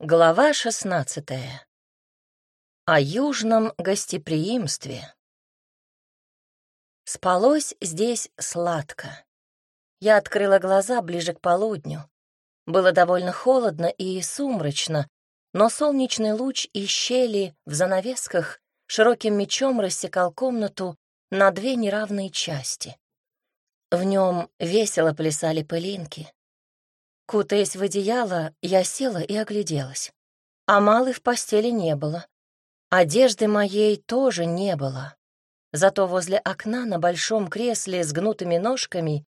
Глава шестнадцатая. О южном гостеприимстве. Спалось здесь сладко. Я открыла глаза ближе к полудню. Было довольно холодно и сумрачно, но солнечный луч из щели в занавесках широким мечом рассекал комнату на две неравные части. В нем весело плясали пылинки. Кутаясь в одеяло, я села и огляделась. А малой в постели не было. Одежды моей тоже не было. Зато возле окна на большом кресле с гнутыми ножками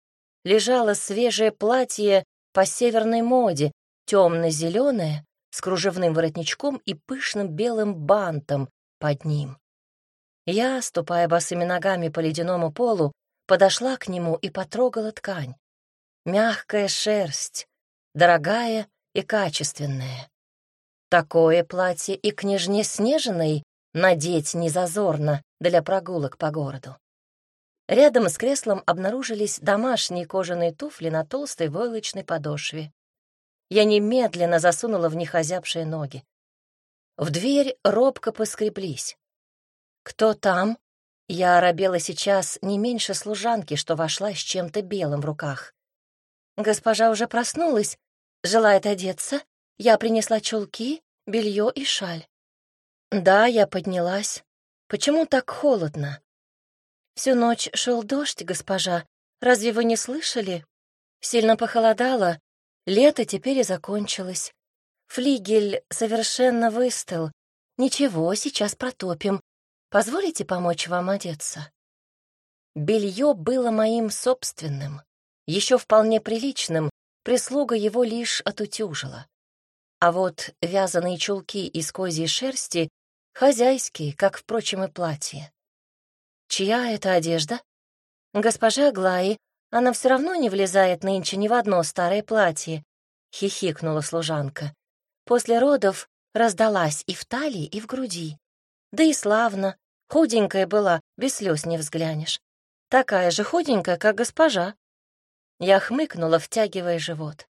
лежало свежее платье по северной моде, темно-зеленое, с кружевным воротничком и пышным белым бантом под ним. Я, ступая босыми ногами по ледяному полу, подошла к нему и потрогала ткань. Мягкая шерсть, дорогая и качественная. Такое платье и княжне Снежиной надеть незазорно для прогулок по городу. Рядом с креслом обнаружились домашние кожаные туфли на толстой войлочной подошве. Я немедленно засунула в них озябшие ноги. В дверь робко поскреблись. «Кто там?» Я оробела сейчас не меньше служанки, что вошла с чем-то белым в руках. Госпожа уже проснулась, желает одеться. Я принесла чулки, белье и шаль. Да, я поднялась. Почему так холодно? Всю ночь шел дождь, госпожа. Разве вы не слышали? Сильно похолодало. Лето теперь и закончилось. Флигель совершенно выстыл. Ничего, сейчас протопим. Позволите помочь вам одеться? Белье было моим собственным еще вполне приличным, прислуга его лишь отутюжила. А вот вязаные чулки из козьей шерсти хозяйские, как, впрочем, и платье. Чья это одежда? Госпожа Глаи, она все равно не влезает нынче ни в одно старое платье, хихикнула служанка. После родов раздалась и в талии, и в груди. Да и славно, худенькая была, без слез не взглянешь. Такая же худенькая, как госпожа. Я хмыкнула, втягивая живот.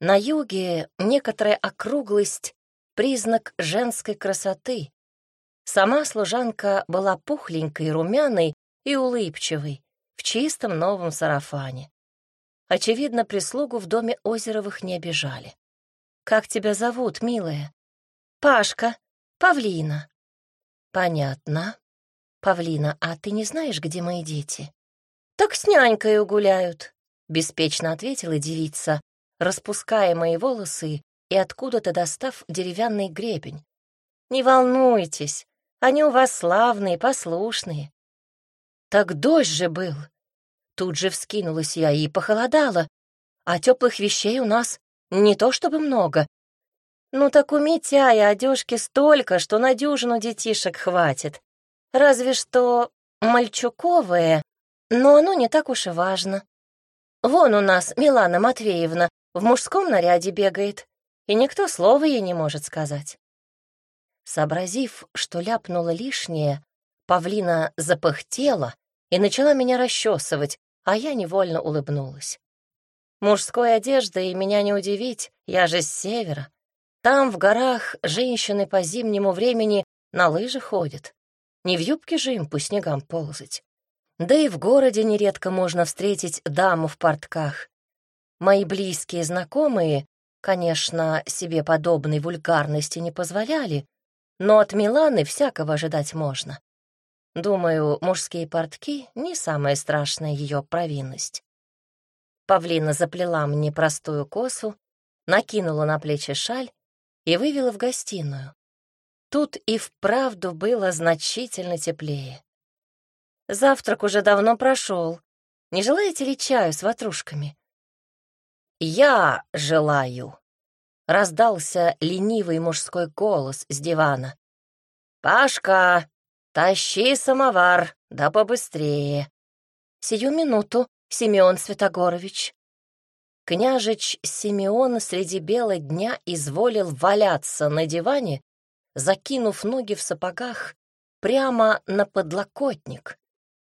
На юге некоторая округлость — признак женской красоты. Сама служанка была пухленькой, румяной и улыбчивой, в чистом новом сарафане. Очевидно, прислугу в доме Озеровых не обижали. «Как тебя зовут, милая?» «Пашка. Павлина». «Понятно. Павлина, а ты не знаешь, где мои дети?» «Так с нянькой угуляют», — беспечно ответила девица, распуская мои волосы и откуда-то достав деревянный гребень. «Не волнуйтесь, они у вас славные, послушные». «Так дождь же был!» Тут же вскинулась я и похолодала, а теплых вещей у нас не то чтобы много. Ну так у Митяя одежки столько, что на дюжину детишек хватит. Разве что мальчуковые, но оно не так уж и важно. Вон у нас Милана Матвеевна в мужском наряде бегает, и никто слова ей не может сказать. Сообразив, что ляпнула лишнее, павлина запыхтела и начала меня расчесывать, а я невольно улыбнулась. Мужской одеждой меня не удивить, я же с севера. Там, в горах, женщины по зимнему времени на лыжи ходят. Не в юбке же им по снегам ползать. Да и в городе нередко можно встретить даму в портках. Мои близкие знакомые, конечно, себе подобной вульгарности не позволяли, но от Миланы всякого ожидать можно. Думаю, мужские портки — не самая страшная ее провинность. Павлина заплела мне простую косу, накинула на плечи шаль и вывела в гостиную. Тут и вправду было значительно теплее. Завтрак уже давно прошел. Не желаете ли чаю с ватрушками? Я желаю. Раздался ленивый мужской голос с дивана. Пашка, тащи самовар, да побыстрее. Сию минуту, Семен Святогорович. Княжич Симеон среди бела дня изволил валяться на диване, закинув ноги в сапогах прямо на подлокотник,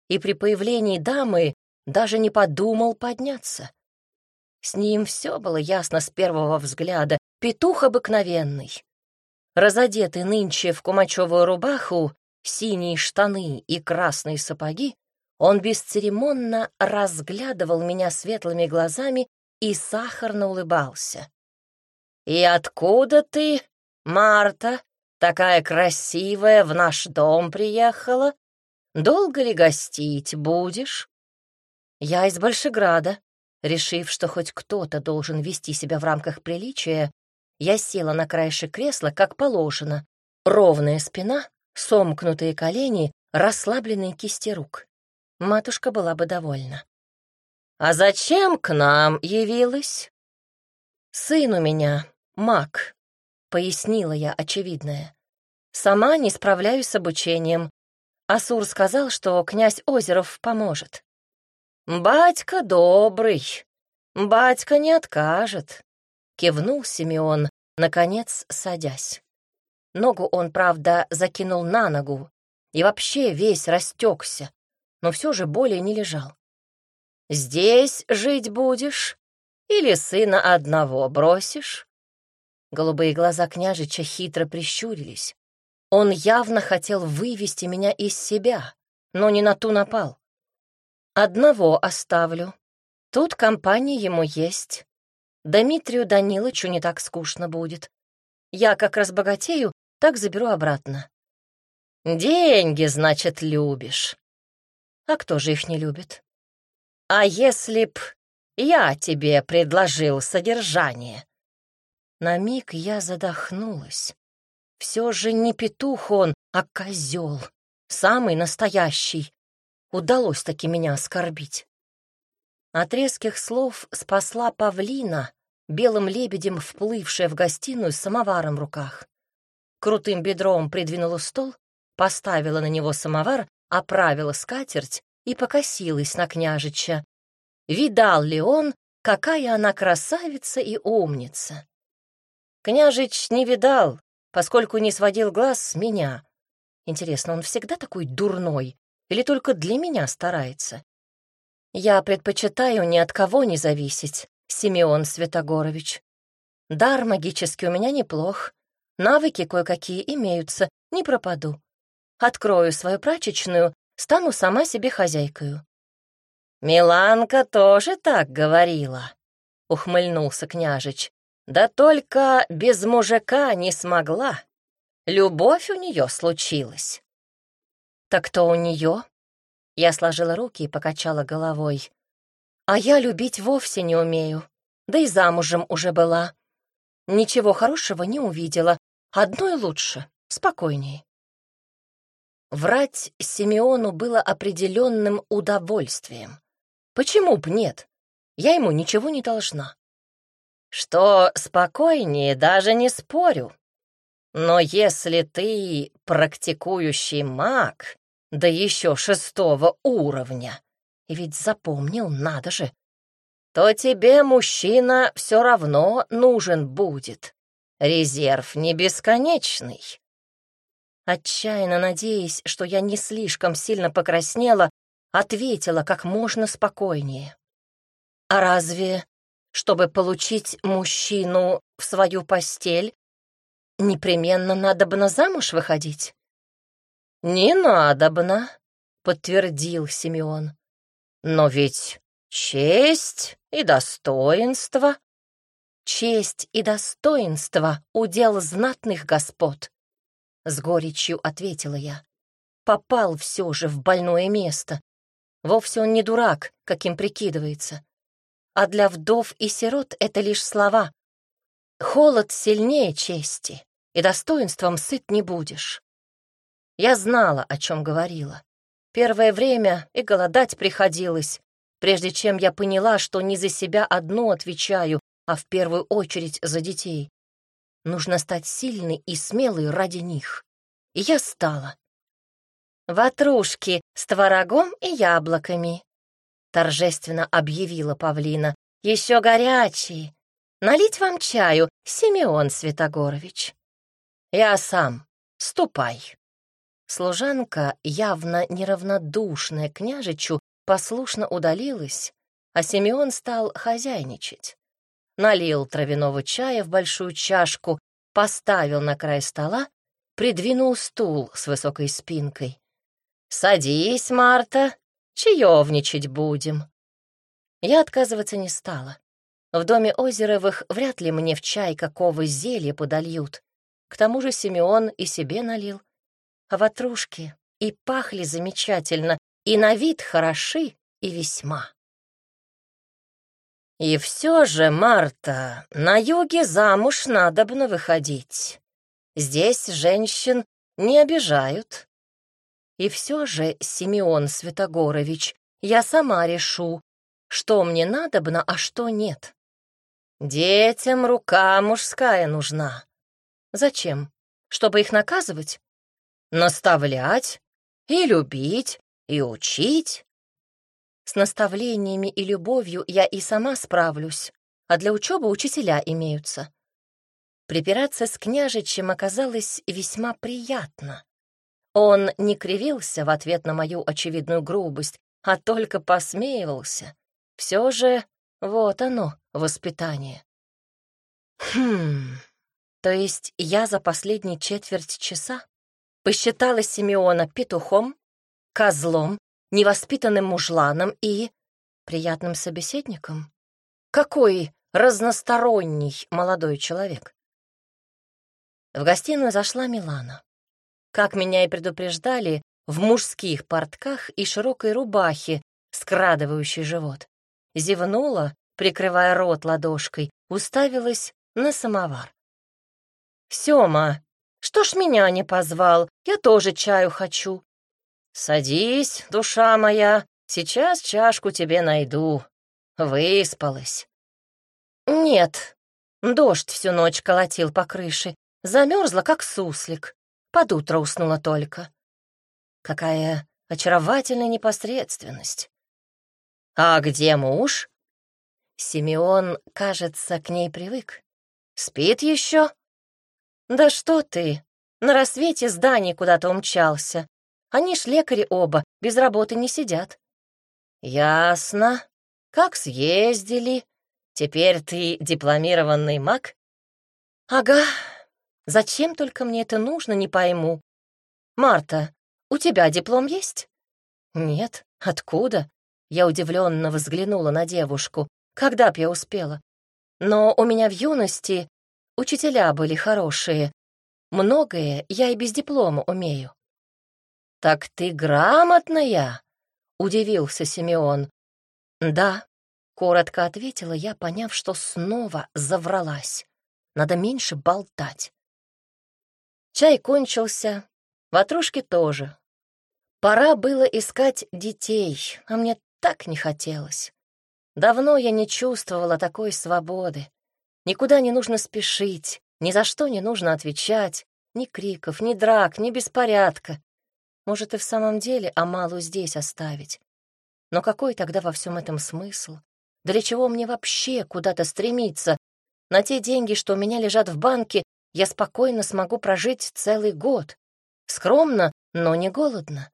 и при появлении дамы даже не подумал подняться. С ним все было ясно с первого взгляда, петух обыкновенный. Разодетый нынче в кумачевую рубаху, синие штаны и красные сапоги, он бесцеремонно разглядывал меня светлыми глазами и сахарно улыбался. «И откуда ты, Марта, такая красивая, в наш дом приехала? Долго ли гостить будешь?» «Я из Большеграда», Решив, что хоть кто-то должен вести себя в рамках приличия, я села на краешек кресла, как положено. Ровная спина, сомкнутые колени, расслабленные кисти рук. Матушка была бы довольна. «А зачем к нам явилась?» «Сын у меня, маг», — пояснила я очевидное. «Сама не справляюсь с обучением. Асур сказал, что князь Озеров поможет». «Батька добрый, батька не откажет», — кивнул Симеон, наконец садясь. Ногу он, правда, закинул на ногу и вообще весь растекся, но все же более не лежал. «Здесь жить будешь или сына одного бросишь?» Голубые глаза княжича хитро прищурились. Он явно хотел вывести меня из себя, но не на ту напал. Одного оставлю. Тут компания ему есть. Дмитрию Даниловичу не так скучно будет. Я как разбогатею, так заберу обратно. Деньги, значит, любишь. А кто же их не любит? А если б я тебе предложил содержание? На миг я задохнулась. Все же не петух он, а козел, самый настоящий. Удалось таки меня оскорбить. От резких слов спасла павлина, белым лебедем вплывшая в гостиную с самоваром в руках. Крутым бедром придвинула стол, поставила на него самовар, оправила скатерть и покосилась на княжича. Видал ли он, какая она красавица и умница? Княжич не видал, поскольку не сводил глаз с меня. Интересно, он всегда такой дурной, или только для меня старается? Я предпочитаю ни от кого не зависеть, Симеон Святогорович. Дар магический у меня неплох, навыки кое-какие имеются, не пропаду. Открою свою прачечную, стану сама себе хозяйкою. «Миланка тоже так говорила», — ухмыльнулся княжич. «Да только без мужика не смогла. Любовь у нее случилась». «Так кто у нее?» Я сложила руки и покачала головой. «А я любить вовсе не умею, да и замужем уже была. Ничего хорошего не увидела, одно и лучше, спокойней». Врать Симеону было определенным удовольствием. Почему б нет? Я ему ничего не должна. Что спокойнее, даже не спорю. Но если ты практикующий маг, да еще шестого уровня, ведь запомнил, надо же, то тебе, мужчина, все равно нужен будет. Резерв не бесконечный. Отчаянно надеясь, что я не слишком сильно покраснела, ответила как можно спокойнее. А разве, чтобы получить мужчину в свою постель, непременно надо бы на замуж выходить? «Не надобно», — подтвердил Симеон. «Но ведь честь и достоинство...» «Честь и достоинство — удел знатных господ», — с горечью ответила я. «Попал все же в больное место. Вовсе он не дурак, каким прикидывается. А для вдов и сирот это лишь слова. Холод сильнее чести, и достоинством сыт не будешь. Я знала, о чем говорила. Первое время и голодать приходилось, прежде чем я поняла, что не за себя одну отвечаю, а в первую очередь за детей. Нужно стать сильной и смелой ради них. И я стала. «Ватрушки с творогом и яблоками», — торжественно объявила павлина. «Еще горячие. Налить вам чаю, Симеон Святогорович?» «Я сам. Ступай». Служанка, явно неравнодушная княжичу, послушно удалилась, а Симеон стал хозяйничать. налил травяного чая в большую чашку, поставил на край стола, придвинул стул с высокой спинкой. «Садись, Марта, чаевничать будем». Я отказываться не стала. В доме Озеровых вряд ли мне в чай какого зелья подольют. К тому же Симеон и себе налил. А ватрушки и пахли замечательно, и на вид хороши и весьма. И все же, Марта, на юге замуж надобно выходить. Здесь женщин не обижают. И все же, Симеон Святогорович, я сама решу, что мне надобно, а что нет. Детям рука мужская нужна. Зачем? Чтобы их наказывать? Наставлять и любить, и учить. С наставлениями и любовью я и сама справлюсь, а для учебы учителя имеются. Припираться с княжичем оказалось весьма приятно. Он не кривился в ответ на мою очевидную грубость, а только посмеивался. Все же вот оно, воспитание. Хм, то есть я за последние четверть часа посчитала Симеона петухом, козлом, невоспитанным мужланом и приятным собеседником? Какой разносторонний молодой человек? В гостиную зашла Милана. Как меня и предупреждали, в мужских портках и широкой рубахе, скрадывающей живот. Зевнула, прикрывая рот ладошкой, уставилась на самовар. «Сёма, что ж меня не позвал? Я тоже чаю хочу», «Садись, душа моя, сейчас чашку тебе найду. Выспалась». «Нет, дождь всю ночь колотил по крыше, замерзла, как суслик. Под утро уснула только. Какая очаровательная непосредственность. А где муж? Симеон, кажется, к ней привык. Спит еще? Да что ты, на рассвете здание куда-то умчался. Они ж лекари оба, без работы не сидят. Ясно. Как съездили? Теперь ты дипломированный маг? Ага. Зачем только мне это нужно, не пойму. Марта, у тебя диплом есть? Нет. Откуда? Я удивленно взглянула на девушку. Когда б я успела? Но у меня в юности учителя были хорошие. Многое я и без диплома умею. «Так ты грамотная?» — удивился Симеон. «Да», — коротко ответила я, поняв, что снова завралась. Надо меньше болтать. Чай кончился, ватрушки тоже. Пора было искать детей, а мне так не хотелось. Давно я не чувствовала такой свободы. Никуда не нужно спешить, ни за что не нужно отвечать, ни криков, ни драк, ни беспорядка. Может, и в самом деле Амалу здесь оставить. Но какой тогда во всем этом смысл? Для чего мне вообще куда-то стремиться? На те деньги, что у меня лежат в банке, я спокойно смогу прожить целый год. Скромно, но не голодно.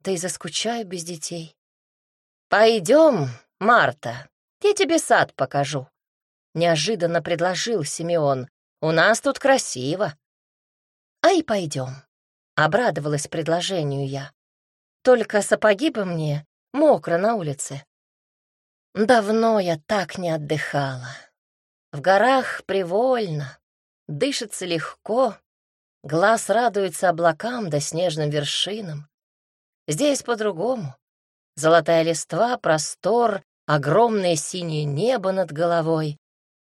Да и заскучаю без детей. Пойдем, Марта, я тебе сад покажу. Неожиданно предложил Симеон. У нас тут красиво. А и пойдем. Обрадовалась предложению я. Только сапоги бы мне, мокро на улице. Давно я так не отдыхала. В горах привольно, дышится легко, глаз радуется облакам да снежным вершинам. Здесь по-другому. Золотая листва, простор, огромное синее небо над головой.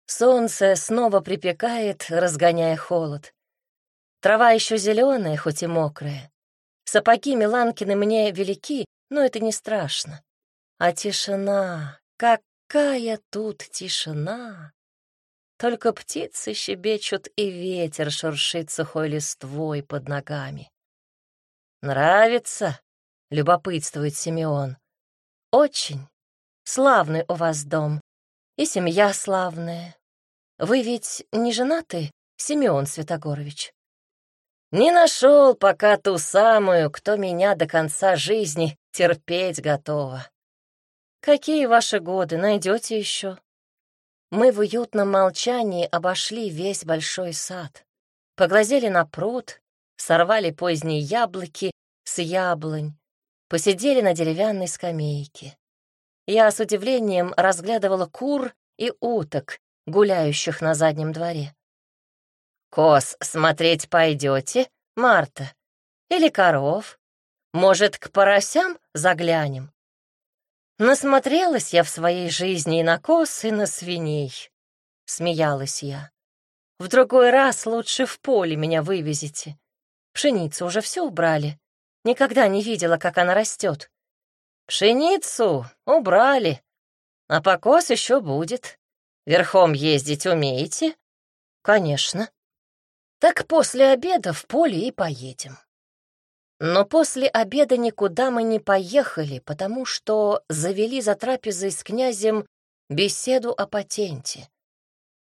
Солнце снова припекает, разгоняя холод. Трава еще зеленая, хоть и мокрая. Сапоги Миланкины мне велики, но это не страшно. А тишина, какая тут тишина! Только птицы щебечут, и ветер шуршит сухой листвой под ногами. «Нравится?» — любопытствует Симеон. «Очень. Славный у вас дом. И семья славная. Вы ведь не женаты, Симеон Святогорович?» Не нашел пока ту самую, кто меня до конца жизни терпеть готова. Какие ваши годы, найдете еще? Мы в уютном молчании обошли весь большой сад, поглазели на пруд, сорвали поздние яблоки с яблонь, посидели на деревянной скамейке. Я с удивлением разглядывала кур и уток, гуляющих на заднем дворе. «Коз смотреть пойдете, Марта? Или коров? Может, к поросям заглянем?» Насмотрелась я в своей жизни и на коз, и на свиней. Смеялась я. В другой раз лучше в поле меня вывезете. Пшеницу уже все убрали. Никогда не видела, как она растет. Пшеницу убрали, а покос еще будет. Верхом ездить умеете? Конечно. Так после обеда в поле и поедем. Но после обеда никуда мы не поехали, потому что завели за трапезой с князем беседу о патенте.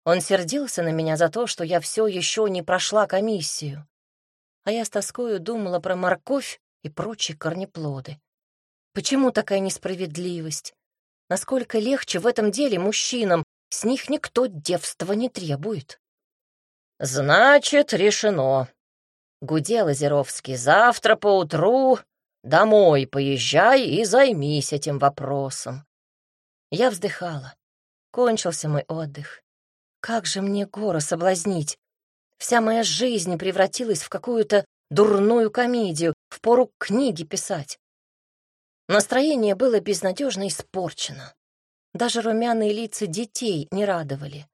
Он сердился на меня за то, что я все еще не прошла комиссию. А я с тоскою думала про морковь и прочие корнеплоды. Почему такая несправедливость? Насколько легче в этом деле мужчинам, с них никто девства не требует. «Значит, решено», Гудел Озеровский. «Завтра поутру домой поезжай и займись этим вопросом». Я вздыхала. Кончился мой отдых. Как же мне горы соблазнить? Вся моя жизнь превратилась в какую-то дурную комедию, в пору книги писать. Настроение было безнадежно испорчено. Даже румяные лица детей не радовали.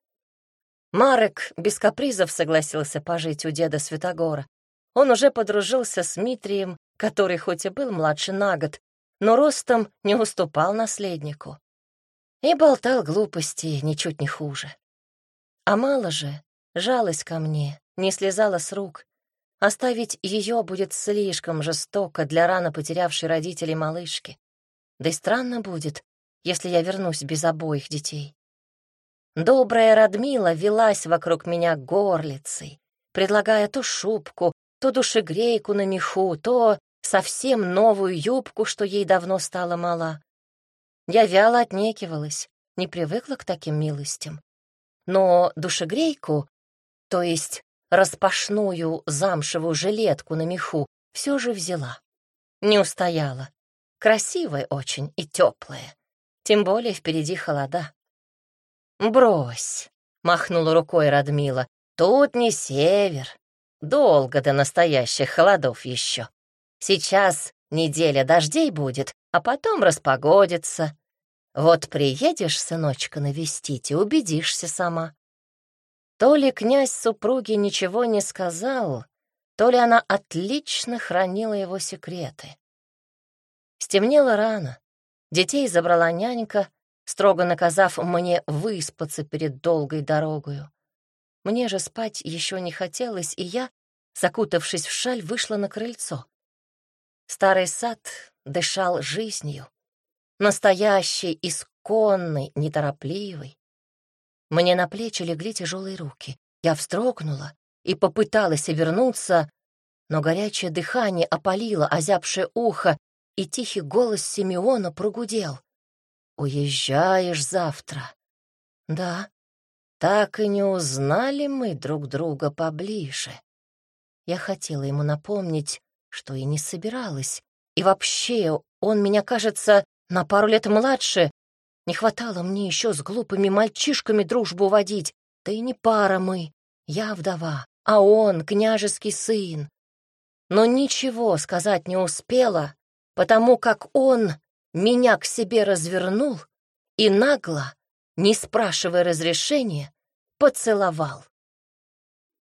Марек без капризов согласился пожить у деда Святогора. Он уже подружился с Митрием, который хоть и был младше на год, но ростом не уступал наследнику. И болтал глупости ничуть не хуже. А мало же, жалость ко мне, не слезала с рук. Оставить ее будет слишком жестоко для рано потерявшей родителей малышки. Да и странно будет, если я вернусь без обоих детей. Добрая Радмила велась вокруг меня горлицей, предлагая то шубку, то душегрейку на меху, то совсем новую юбку, что ей давно стало мала. Я вяло отнекивалась, не привыкла к таким милостям. Но душегрейку, то есть распашную замшевую жилетку на меху, все же взяла. Не устояла. Красивая очень и теплая. Тем более впереди холода. «Брось», — махнула рукой Радмила, — «тут не север, Долго до настоящих холодов еще. Сейчас неделя дождей будет, а потом распогодится. Вот приедешь, сыночка, навестить и убедишься сама. То ли князь супруги ничего не сказал, то ли она отлично хранила его секреты. Стемнело рано. Детей забрала нянька, строго наказав мне выспаться перед долгой дорогою. Мне же спать еще не хотелось, и я, закутавшись в шаль, вышла на крыльцо. Старый сад дышал жизнью, настоящий, исконный, неторопливый. Мне на плечи легли тяжелые руки. Я вздрогнула и попыталась вернуться, но горячее дыхание опалило озябшее ухо, и тихий голос Симеона прогудел. «Уезжаешь завтра?» «Да», так и не узнали мы друг друга поближе. Я хотела ему напомнить, что и не собиралась. И вообще, он меня, кажется, на пару лет младше. Не хватало мне еще с глупыми мальчишками дружбу водить. Да и не пара мы. Я вдова, а он княжеский сын. Но ничего сказать не успела, потому как он меня к себе развернул и нагло не спрашивая разрешения, поцеловал.